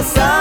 passar.